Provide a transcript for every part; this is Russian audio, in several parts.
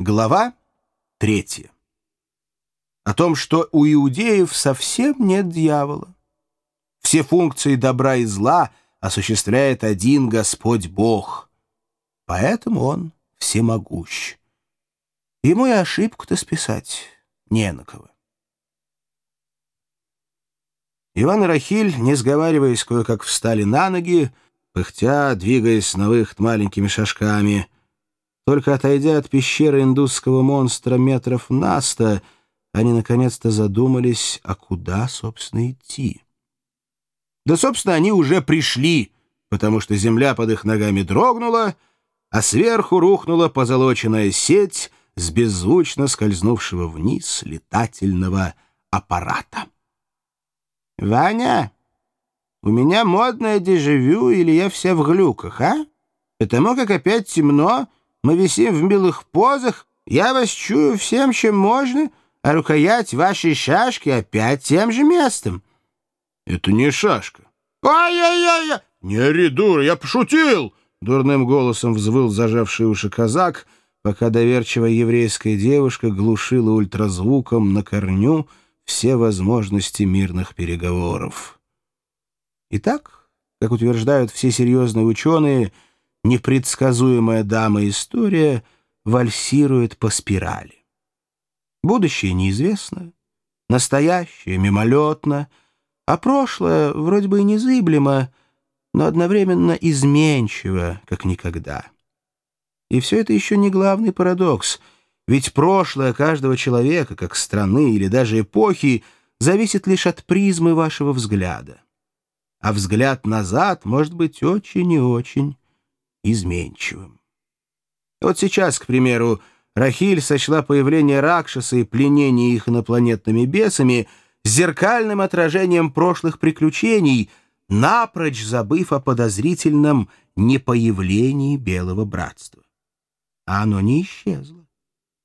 Глава третья. О том, что у иудеев совсем нет дьявола. Все функции добра и зла осуществляет один Господь Бог. Поэтому Он всемогущ. Ему и ошибку-то списать не на кого. Иван и Рахиль, не сговариваясь, кое-как встали на ноги, пыхтя, двигаясь на выход маленькими шажками — только отойдя от пещеры индусского монстра метров на сто, они наконец-то задумались, а куда, собственно, идти. Да, собственно, они уже пришли, потому что земля под их ногами дрогнула, а сверху рухнула позолоченная сеть с беззвучно скользнувшего вниз летательного аппарата. «Ваня, у меня модное дежавю или я вся в глюках, а? Потому как опять темно, мы висим в милых позах, я вас чую всем, чем можно, а рукоять вашей шашки опять тем же местом». «Это не шашка». «Ай-яй-яй!» «Не ори, дура, я пошутил!» Дурным голосом взвыл зажавший уши казак, пока доверчивая еврейская девушка глушила ультразвуком на корню все возможности мирных переговоров. Итак, как утверждают все серьезные ученые, — непредсказуемая дама-история вальсирует по спирали. Будущее неизвестно, настоящее мимолетно, а прошлое вроде бы и незыблемо, но одновременно изменчиво, как никогда. И все это еще не главный парадокс, ведь прошлое каждого человека, как страны или даже эпохи, зависит лишь от призмы вашего взгляда. А взгляд назад может быть очень и очень изменчивым. Вот сейчас, к примеру, Рахиль сочла появление Ракшаса и пленение их инопланетными бесами зеркальным отражением прошлых приключений, напрочь забыв о подозрительном непоявлении Белого Братства. А оно не исчезло.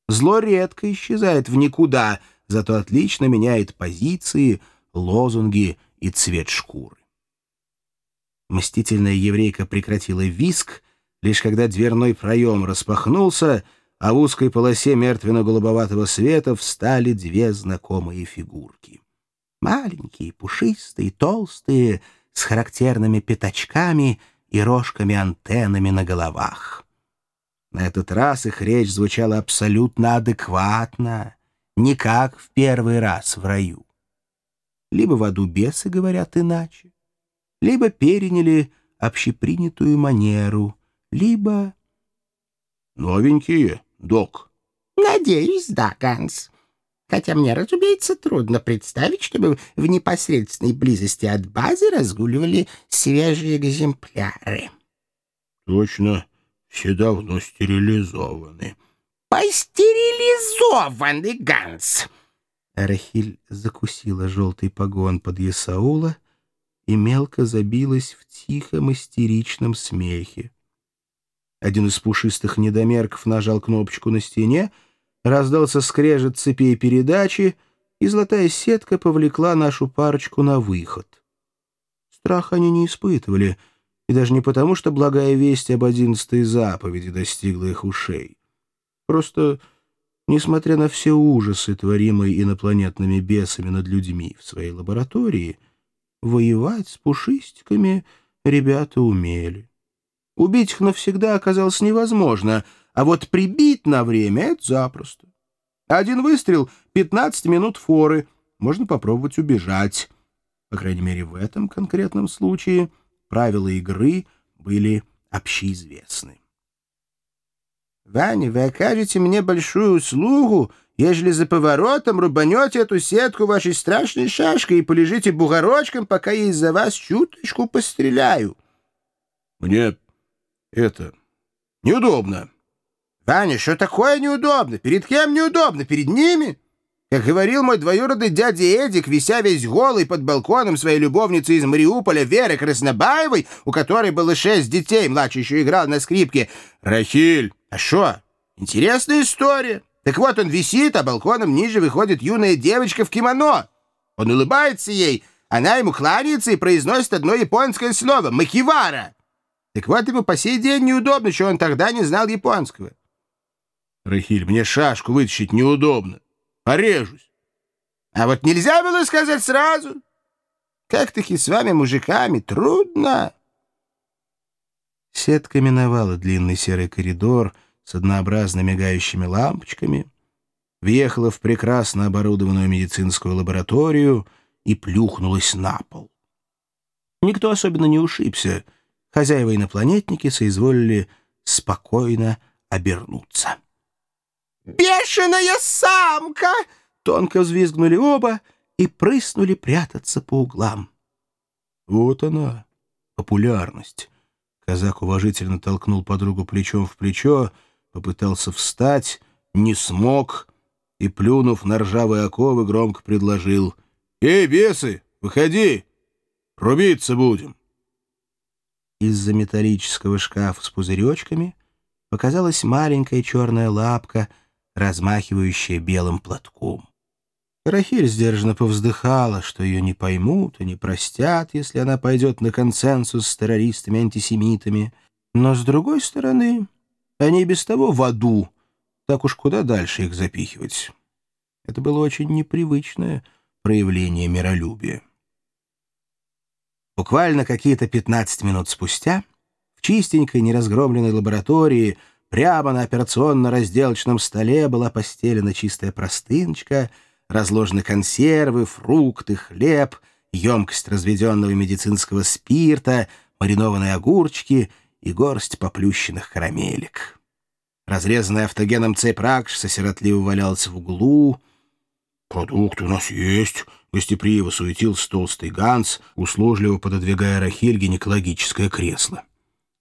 Зло редко исчезает в никуда, зато отлично меняет позиции, лозунги и цвет шкуры. Мстительная еврейка прекратила виск, лишь когда дверной проем распахнулся, а в узкой полосе мертвенно-голубоватого света встали две знакомые фигурки. Маленькие, пушистые, толстые, с характерными пятачками и рожками-антеннами на головах. На этот раз их речь звучала абсолютно адекватно, не как в первый раз в раю. Либо в аду бесы говорят иначе, либо переняли общепринятую манеру, либо... Новенькие, док? Надеюсь, да, Ганс. Хотя мне, разумеется, трудно представить, чтобы в непосредственной близости от базы разгуливали свежие экземпляры. Точно, все давно стерилизованы. Постерилизованы, Ганс! Рахиль закусила желтый погон под Ясаула и мелко забилась в тихом истеричном смехе. Один из пушистых недомерков нажал кнопочку на стене, раздался скрежет цепей передачи, и золотая сетка повлекла нашу парочку на выход. Страх они не испытывали, и даже не потому, что благая весть об одиннадцатой заповеди достигла их ушей. Просто, несмотря на все ужасы, творимые инопланетными бесами над людьми в своей лаборатории, воевать с пушистиками ребята умели. Убить их навсегда оказалось невозможно, а вот прибить на время — это запросто. Один выстрел — 15 минут форы, можно попробовать убежать. По крайней мере, в этом конкретном случае правила игры были общеизвестны. «Ваня, вы окажете мне большую услугу, ежели за поворотом рубанете эту сетку вашей страшной шашкой и полежите бугорочком, пока я из-за вас чуточку постреляю». «Мне это... неудобно. Ваня, что такое неудобно? Перед кем неудобно? Перед ними? Как говорил мой двоюродный дядя Эдик, вися весь голый под балконом своей любовницы из Мариуполя Веры Краснобаевой, у которой было шесть детей, младший еще играл на скрипке. Рахиль, а что? Интересная история. Так вот он висит, а балконом ниже выходит юная девочка в кимоно. Он улыбается ей, она ему кланяется и произносит одно японское слово — «макивара». Так вот ему по сей день неудобно, что он тогда не знал японского. Рахиль, мне шашку вытащить неудобно. Порежусь. А вот нельзя было сказать сразу. Как-таки с вами, мужиками, трудно. Сетка миновала длинный серый коридор с однообразно мигающими лампочками, въехала в прекрасно оборудованную медицинскую лабораторию и плюхнулась на пол. Никто особенно не ушибся. Хозяева-инопланетники соизволили спокойно обернуться. «Бешеная самка!» — тонко взвизгнули оба и прыснули прятаться по углам. Вот она, популярность. Казак уважительно толкнул подругу плечом в плечо, попытался встать, не смог и, плюнув на ржавые оковы, громко предложил. «Эй, бесы, выходи! Рубиться будем!» Из-за металлического шкафа с пузыречками показалась маленькая черная лапка, размахивающая белым платком. Рахиль сдержанно повздыхала, что ее не поймут и не простят, если она пойдет на консенсус с террористами-антисемитами. Но, с другой стороны, они без того в аду, так уж куда дальше их запихивать. Это было очень непривычное проявление миролюбия. Буквально какие-то 15 минут спустя в чистенькой неразгромленной лаборатории прямо на операционно-разделочном столе была постелена чистая простыночка — разложены консервы, фрукты, хлеб, емкость разведенного медицинского спирта, маринованные огурчики и горсть поплющенных карамелек. Разрезанный автогеном цепь ракшса сиротливо валялся в углу. «Продукты у нас есть», — гостеприимно суетился толстый Ганс, услужливо пододвигая Рахиль гинекологическое кресло.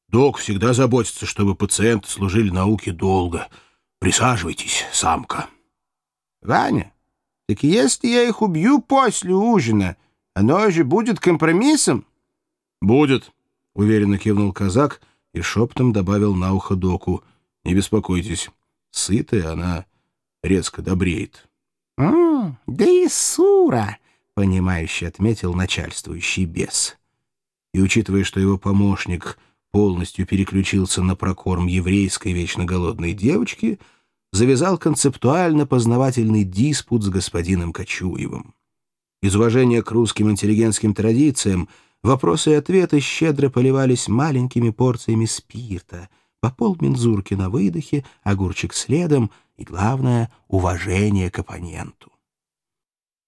«Док всегда заботится, чтобы пациенты служили науке долго. Присаживайтесь, самка». «Ваня, так если я их убью после ужина, оно же будет компромиссом? — Будет, — уверенно кивнул казак и шептом добавил на ухо доку. — Не беспокойтесь, сытая она резко добреет. — Да и сура, — понимающе отметил начальствующий бес. И, учитывая, что его помощник полностью переключился на прокорм еврейской вечно голодной девочки, — завязал концептуально-познавательный диспут с господином Кочуевым. Из уважения к русским интеллигентским традициям вопросы и ответы щедро поливались маленькими порциями спирта, по полмензурки на выдохе, огурчик следом и, главное, уважение к оппоненту.